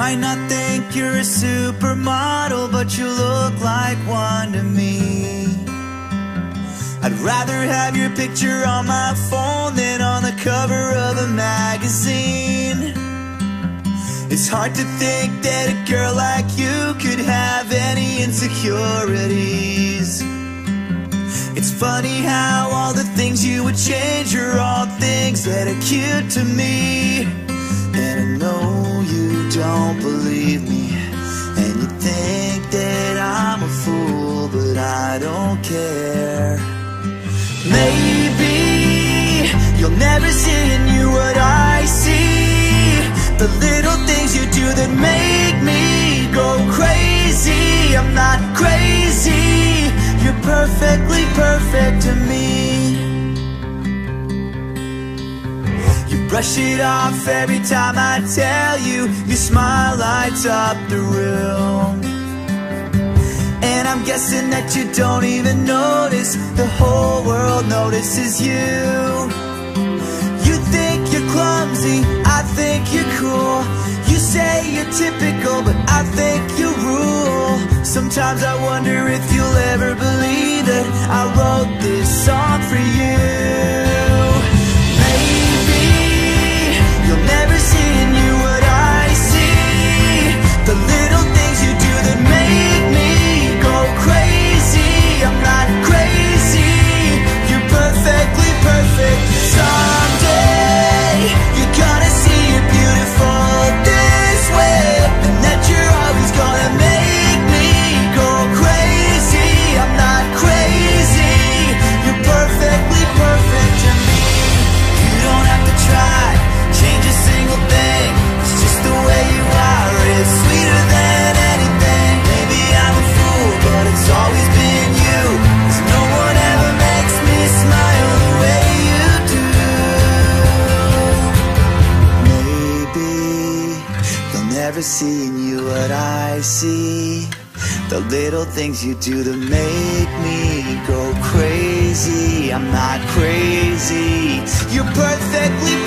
might not think you're a supermodel, but you look like one to me. I'd rather have your picture on my phone than on the cover of a magazine. It's hard to think that a girl like you could have any insecurities. It's funny how all the things you would change are all things that are cute to me. And I know you don't believe me, and you think that I'm a fool, but I don't care. Maybe you'll never see in you what I see. The little things you do that make me go crazy. I'm not crazy. You're perfectly perfect to me. Brush it off every time I tell you. Your smile lights up the room. And I'm guessing that you don't even notice The whole world notices you You think you're clumsy, I think you're cool You say you're typical, but I think you rule Sometimes I wonder if you'll ever believe that I wrote this song for you never you what I see. The little things you do to make me go crazy. I'm not crazy. You're perfectly